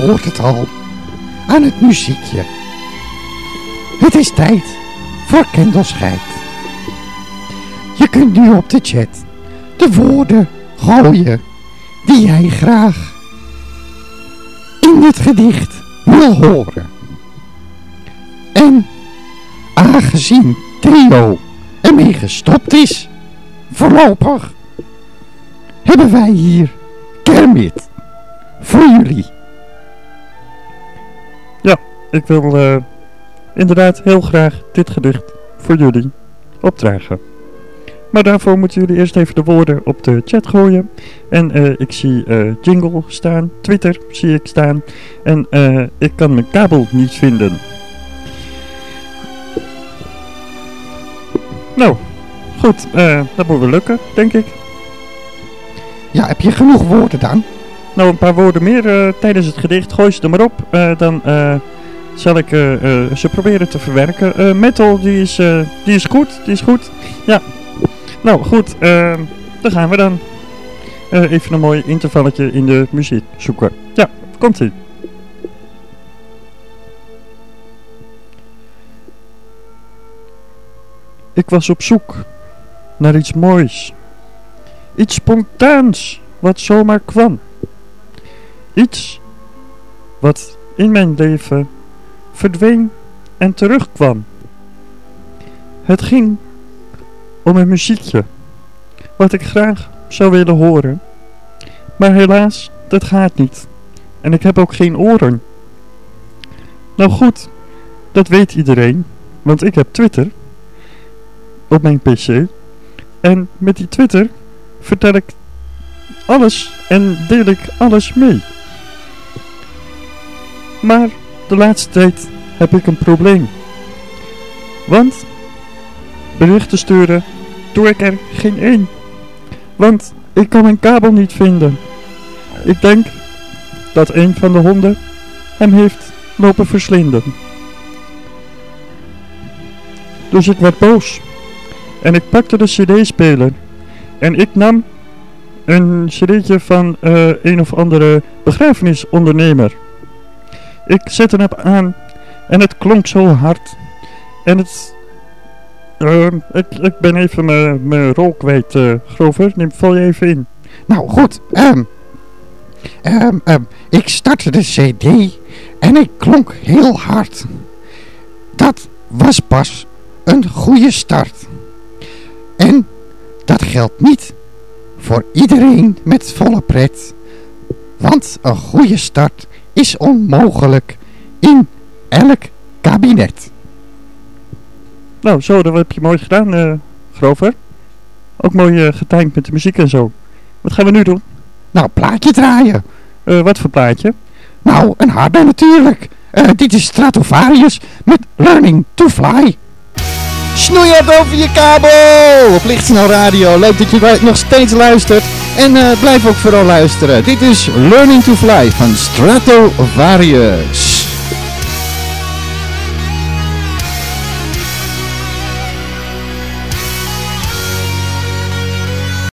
hoort het al aan het muziekje. Het is tijd voor kendelscheid. Je kunt nu op de chat de woorden gooien die jij graag in het gedicht wil horen. En aangezien Theo ermee gestopt is, voorlopig, hebben wij hier Kermit voor jullie. Ja, ik wil uh, inderdaad heel graag dit gedicht voor jullie opdragen. Maar daarvoor moeten jullie eerst even de woorden op de chat gooien. En uh, ik zie uh, Jingle staan, Twitter zie ik staan. En ik kan mijn kabel niet vinden. Nou, goed, dat moet wel lukken, denk ik. Ja, heb je genoeg woorden dan? Nou, een paar woorden meer tijdens het gedicht. Gooi ze er maar op. dan zal ik ze proberen te verwerken. metal, die is, die is goed. Die is goed. Ja, nou goed, dan gaan we dan. Even een mooi intervalletje in de muziek zoeken. Ja, komt ie. Ik was op zoek naar iets moois. Iets spontaans wat zomaar kwam. Iets wat in mijn leven verdween en terugkwam. Het ging om een muziekje. Wat ik graag zou willen horen. Maar helaas, dat gaat niet. En ik heb ook geen oren. Nou goed, dat weet iedereen. Want ik heb Twitter. Op mijn pc. En met die Twitter vertel ik alles en deel ik alles mee. Maar de laatste tijd heb ik een probleem. Want berichten sturen doe ik er geen één. Want ik kan mijn kabel niet vinden. Ik denk dat een van de honden hem heeft lopen verslinden. Dus ik werd boos. En ik pakte de cd-speler. En ik nam een cd'tje van uh, een of andere begrafenisondernemer. Ik zette hem aan en het klonk zo hard. En het ik, ik ben even mijn rol kwijt, uh, Grover. Neem, val je even in. Nou, goed. Um, um, um, ik startte de cd en ik klonk heel hard. Dat was pas een goede start. En dat geldt niet voor iedereen met volle pret. Want een goede start is onmogelijk in elk kabinet. Nou, zo, dat heb je mooi gedaan, uh, Grover. Ook mooi uh, getimed met de muziek en zo. Wat gaan we nu doen? Nou, plaatje draaien. Uh, wat voor plaatje? Nou, een harde natuurlijk. dit is Stratovarius met Learning to Fly. Snoeihard over je kabel! Op Lichtsnel Radio. Leuk dat je nog steeds luistert. En blijf ook vooral luisteren. Dit is Learning to Fly van Stratovarius.